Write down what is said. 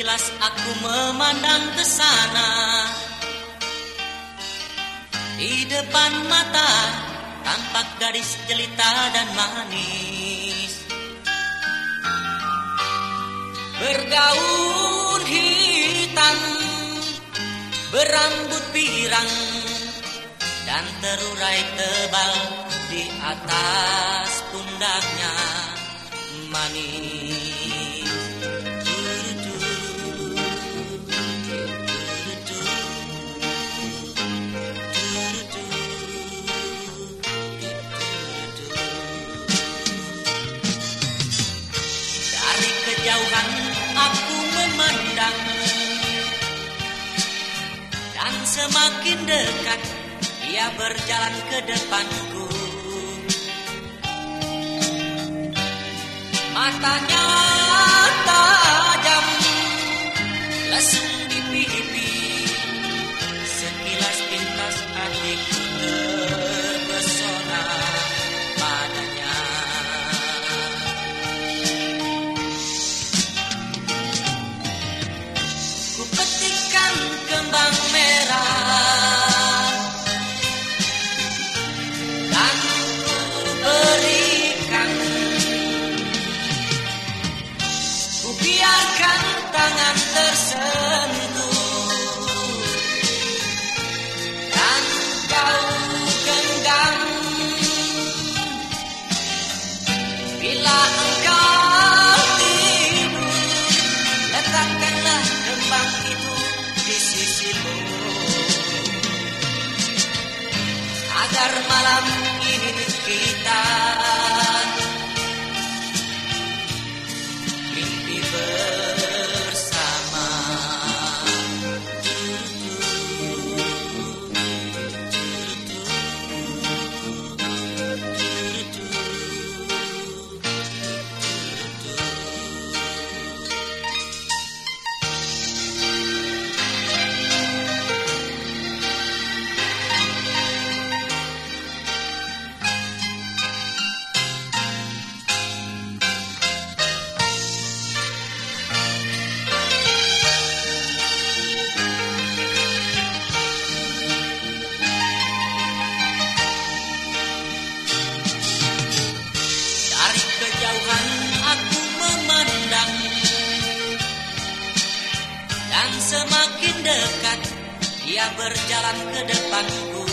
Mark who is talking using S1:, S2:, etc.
S1: Sekilas aku memandang ke sana. Di depan mata tampak gadis jelita dan manis. Bergaun hitam Berambut pirang Dan terurai tebal di atas pundaknya manis semakin dekat ia berjalan ke depanku. Matanya tajam Lesung merah. Biarkan tangan tersentuh Agar malam ini kita berjalan ke depanku